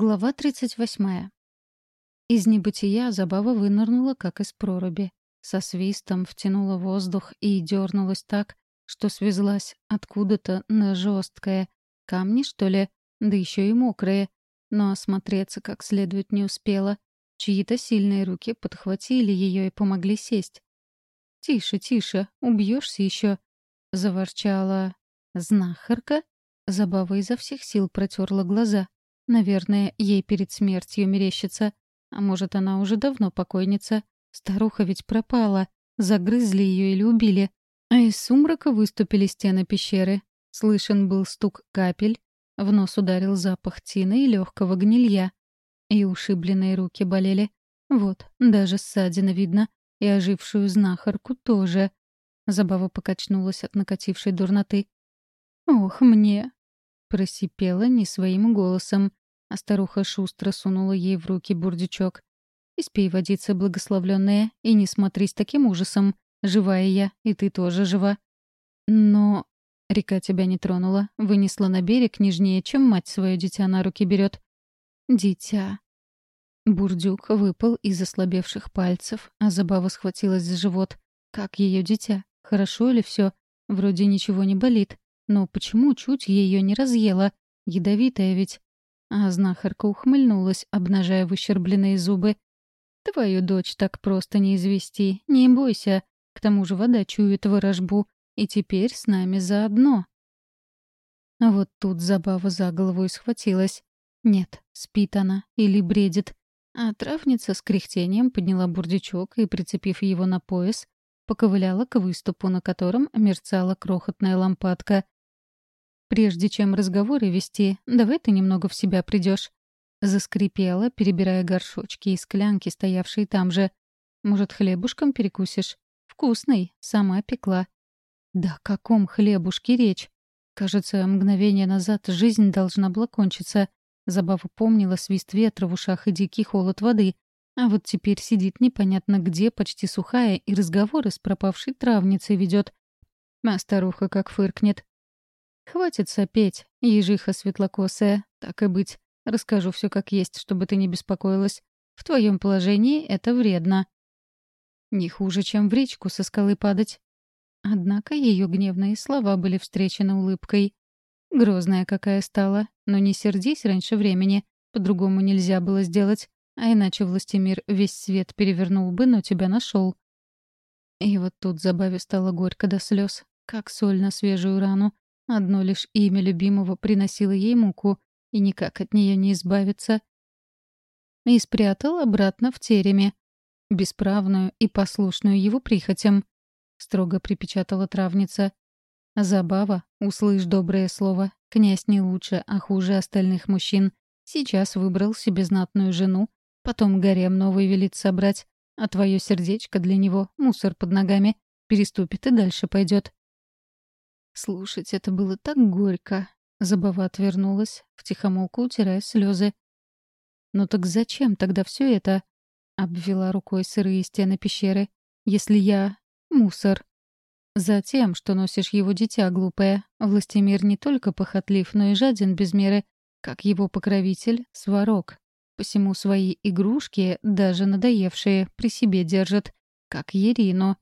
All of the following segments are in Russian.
Глава 38. Из небытия забава вынырнула, как из проруби. Со свистом втянула воздух и дернулась так, что связлась откуда-то на жесткое. Камни, что ли? Да еще и мокрые. Но осмотреться как следует не успела. Чьи-то сильные руки подхватили ее и помогли сесть. «Тише, тише, убьешься еще!» — заворчала знахарка. Забава изо всех сил протерла глаза. Наверное, ей перед смертью мерещится. А может, она уже давно покойница. Старуха ведь пропала. Загрызли ее или убили. А из сумрака выступили стены пещеры. Слышен был стук капель. В нос ударил запах тины и легкого гнилья. И ушибленные руки болели. Вот, даже ссадина видно. И ожившую знахарку тоже. Забава покачнулась от накатившей дурноты. «Ох, мне!» — просипела не своим голосом. А старуха шустро сунула ей в руки бурдючок. «Испей водицы, благословленная, и не смотрись таким ужасом. Живая я, и ты тоже жива». «Но...» Река тебя не тронула, вынесла на берег нежнее, чем мать свое дитя на руки берет. «Дитя...» Бурдюк выпал из ослабевших пальцев, а Забава схватилась за живот. «Как ее дитя? Хорошо ли все? Вроде ничего не болит. Но почему чуть ее не разъела? Ядовитая ведь. А знахарка ухмыльнулась, обнажая выщербленные зубы. «Твою дочь так просто не извести, не бойся. К тому же вода чует ворожбу, и теперь с нами заодно». А вот тут забава за голову и схватилась. Нет, спит она или бредит. А травница с кряхтением подняла бурдючок и, прицепив его на пояс, поковыляла к выступу, на котором мерцала крохотная лампадка. Прежде чем разговоры вести, давай ты немного в себя придешь. Заскрипела, перебирая горшочки и склянки, стоявшие там же. Может, хлебушком перекусишь? Вкусный, сама пекла. Да о каком хлебушке речь? Кажется, мгновение назад жизнь должна была кончиться. Забава помнила свист ветра в ушах и дикий холод воды. А вот теперь сидит непонятно где, почти сухая, и разговоры с пропавшей травницей ведет. А старуха как фыркнет. «Хватит сопеть, ежиха светлокосая, так и быть. Расскажу все как есть, чтобы ты не беспокоилась. В твоем положении это вредно». Не хуже, чем в речку со скалы падать. Однако ее гневные слова были встречены улыбкой. Грозная какая стала, но не сердись раньше времени. По-другому нельзя было сделать, а иначе властемир весь свет перевернул бы, но тебя нашел. И вот тут забаве стало горько до слез, как соль на свежую рану. Одно лишь имя любимого приносило ей муку, и никак от нее не избавиться. И спрятал обратно в тереме, бесправную и послушную его прихотям, — строго припечатала травница. «Забава, услышь доброе слово. Князь не лучше, а хуже остальных мужчин. Сейчас выбрал себе знатную жену, потом гарем новый велит собрать, а твое сердечко для него — мусор под ногами. Переступит и дальше пойдет. Слушать это было так горько. Забава отвернулась, втихомолку утирая слезы. «Ну так зачем тогда все это?» — обвела рукой сырые стены пещеры. «Если я... мусор». «Затем, что носишь его дитя, глупое. Властемир не только похотлив, но и жаден без меры, как его покровитель — сварог. Посему свои игрушки, даже надоевшие, при себе держит, как Ерину.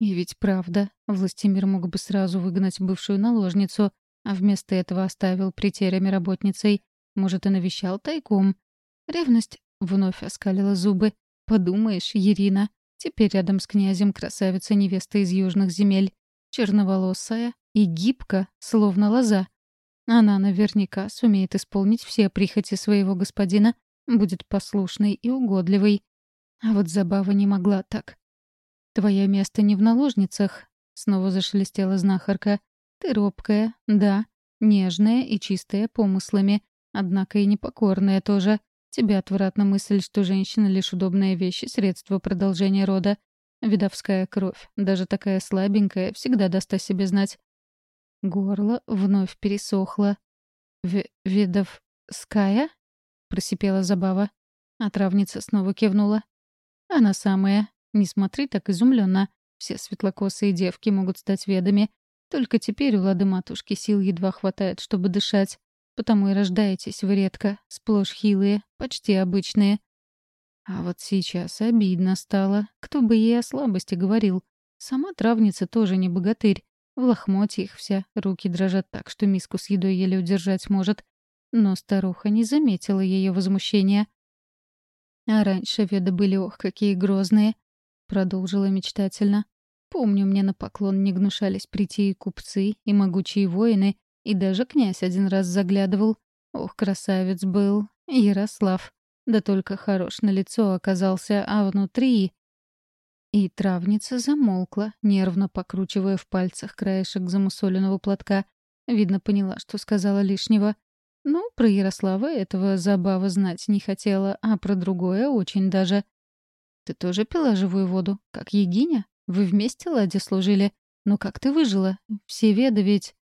И ведь правда, Властимир мог бы сразу выгнать бывшую наложницу, а вместо этого оставил при тереме работницей. Может, и навещал тайком. Ревность вновь оскалила зубы. Подумаешь, Ирина, теперь рядом с князем красавица невеста из южных земель. Черноволосая и гибко, словно лоза. Она наверняка сумеет исполнить все прихоти своего господина, будет послушной и угодливой. А вот забава не могла так. «Твое место не в наложницах», — снова зашелестела знахарка. «Ты робкая, да, нежная и чистая помыслами, однако и непокорная тоже. Тебе отвратна мысль, что женщина — лишь удобная вещь и средство продолжения рода. Видовская кровь, даже такая слабенькая, всегда даст о себе знать». Горло вновь пересохло. В «Видовская?» — просипела Забава. А травница снова кивнула. «Она самая. Не смотри так изумленно. Все светлокосые девки могут стать ведами. Только теперь у лады матушки сил едва хватает, чтобы дышать. потому и рождаетесь вы редко, сплошь хилые, почти обычные. А вот сейчас обидно стало. Кто бы ей о слабости говорил. Сама травница тоже не богатырь. В лохмотьях вся, руки дрожат так, что миску с едой еле удержать может. Но старуха не заметила ее возмущения. «А раньше веды были, ох, какие грозные!» — продолжила мечтательно. «Помню, мне на поклон не гнушались прийти и купцы, и могучие воины, и даже князь один раз заглядывал. Ох, красавец был, Ярослав. Да только хорош на лицо оказался, а внутри... И травница замолкла, нервно покручивая в пальцах краешек замусоленного платка. Видно, поняла, что сказала лишнего. Ну, про Ярослава этого забава знать не хотела, а про другое очень даже. «Ты тоже пила живую воду, как Егиня? Вы вместе ладе служили? Но как ты выжила? Все веды ведь...»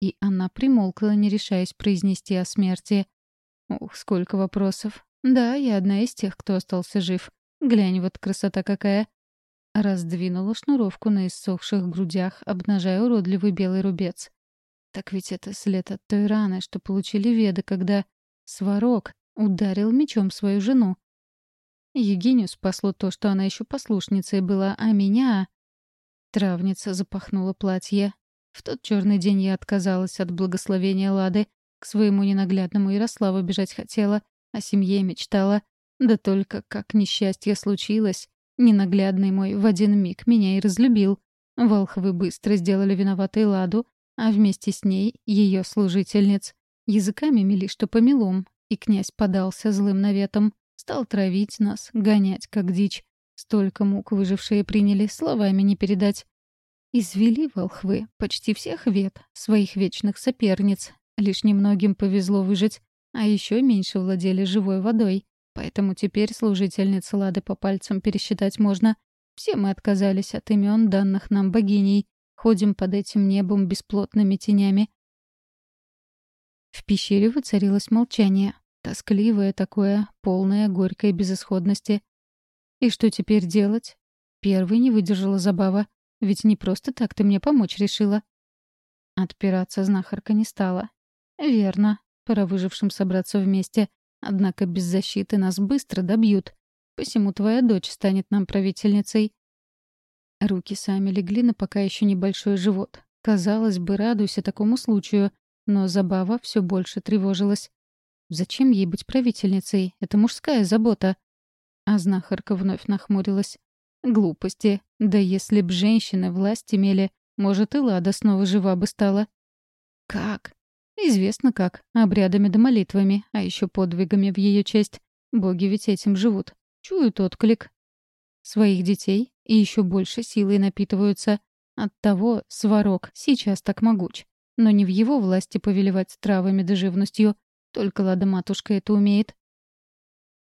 И она примолкла, не решаясь произнести о смерти. Ух, сколько вопросов. Да, я одна из тех, кто остался жив. Глянь, вот красота какая. Раздвинула шнуровку на иссохших грудях, обнажая уродливый белый рубец. Так ведь это след от той раны, что получили веды, когда Сварог ударил мечом свою жену. Егиню спасло то, что она еще послушницей была, а меня... Травница запахнула платье. В тот черный день я отказалась от благословения Лады. К своему ненаглядному Ярославу бежать хотела, о семье мечтала. Да только как несчастье случилось. Ненаглядный мой в один миг меня и разлюбил. Волхвы быстро сделали виноватой Ладу, а вместе с ней ее служительниц. Языками мели, что помелом, и князь подался злым наветом. Стал травить нас, гонять, как дичь. Столько мук выжившие приняли, словами не передать. Извели волхвы почти всех вет, своих вечных соперниц. Лишь немногим повезло выжить, а еще меньше владели живой водой. Поэтому теперь служительниц Лады по пальцам пересчитать можно. Все мы отказались от имен, данных нам богиней. Ходим под этим небом бесплотными тенями. В пещере воцарилось молчание. Тоскливое такое, полное горькой безысходности. И что теперь делать? Первый не выдержала забава. Ведь не просто так ты мне помочь решила. Отпираться знахарка не стала. Верно, пора выжившим собраться вместе. Однако без защиты нас быстро добьют. Посему твоя дочь станет нам правительницей. Руки сами легли на пока еще небольшой живот. Казалось бы, радуйся такому случаю, но забава все больше тревожилась. Зачем ей быть правительницей? Это мужская забота. А знахарка вновь нахмурилась. Глупости. Да если б женщины власть имели, может, и Лада снова жива бы стала. Как? Известно как. Обрядами да молитвами, а еще подвигами в ее честь. Боги ведь этим живут. Чуют отклик. Своих детей и еще больше силой напитываются. Оттого сварок сейчас так могуч. Но не в его власти повелевать травами да живностью. Только Лада-матушка это умеет.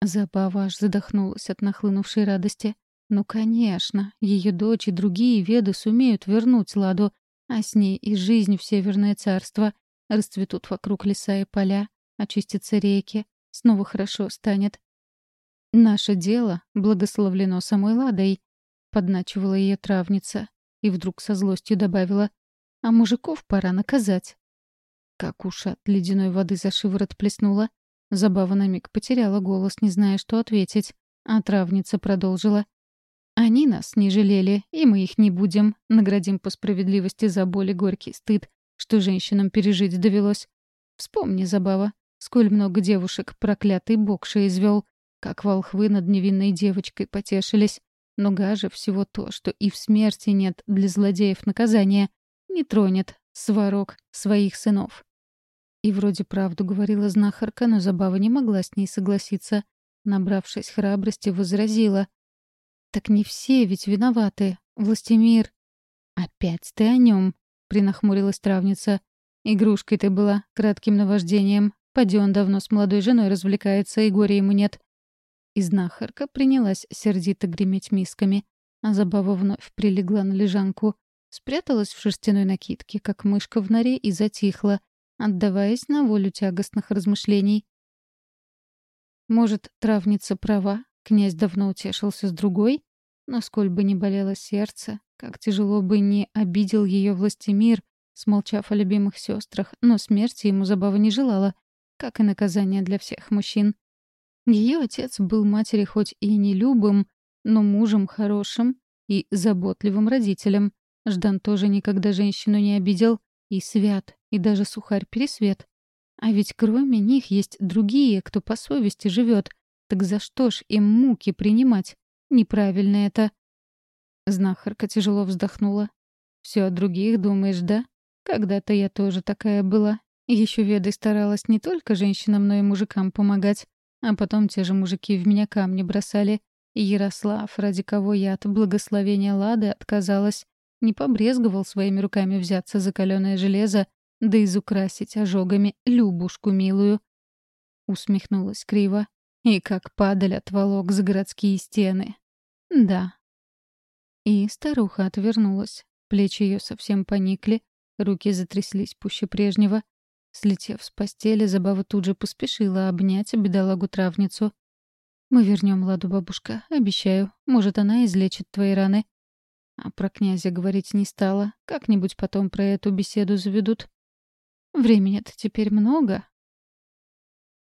Забава аж задохнулась от нахлынувшей радости. Ну, конечно, ее дочь и другие веды сумеют вернуть Ладу, а с ней и жизнь в Северное царство. Расцветут вокруг леса и поля, очистятся реки, снова хорошо станет. «Наше дело благословлено самой Ладой», — подначивала ее травница, и вдруг со злостью добавила, «а мужиков пора наказать». Как уж от ледяной воды за шиворот плеснула, Забава на миг потеряла голос, не зная, что ответить, а травница продолжила. Они нас не жалели, и мы их не будем. Наградим по справедливости за боль и горький стыд, что женщинам пережить довелось. Вспомни, Забава, сколь много девушек проклятый бокша извел, как волхвы над невинной девочкой потешились. Но гаже всего то, что и в смерти нет для злодеев наказания, не тронет сварок своих сынов. И вроде правду говорила знахарка, но Забава не могла с ней согласиться. Набравшись храбрости, возразила — так не все ведь виноваты. Властемир... Опять ты о нем, принахмурилась травница. Игрушкой ты была, кратким наваждением. Поди он давно с молодой женой развлекается, и горя ему нет. И знахарка принялась сердито греметь мисками, а забава вновь прилегла на лежанку, спряталась в шерстяной накидке, как мышка в норе, и затихла, отдаваясь на волю тягостных размышлений. Может, травница права, Князь давно утешился с другой, но сколь бы ни болело сердце, как тяжело бы не обидел ее властемир, смолчав о любимых сестрах, но смерти ему забава не желала, как и наказание для всех мужчин. Ее отец был матери хоть и не любым, но мужем хорошим и заботливым родителем. Ждан тоже никогда женщину не обидел, и свят, и даже сухарь-пересвет. А ведь кроме них есть другие, кто по совести живет. Так за что ж им муки принимать? Неправильно это. Знахарка тяжело вздохнула. Все о других думаешь, да? Когда-то я тоже такая была. Еще ведой старалась не только женщинам, но и мужикам помогать. А потом те же мужики в меня камни бросали. И Ярослав, ради кого я от благословения Лады отказалась, не побрезговал своими руками взяться за каленое железо, да изукрасить ожогами Любушку милую. Усмехнулась криво. И как падаль отволок за городские стены. Да. И старуха отвернулась. Плечи ее совсем поникли, руки затряслись пуще прежнего. Слетев с постели, Забава тут же поспешила обнять бедолагу-травницу. «Мы вернем Ладу, бабушка, обещаю. Может, она излечит твои раны». А про князя говорить не стала. Как-нибудь потом про эту беседу заведут. Времени-то теперь много,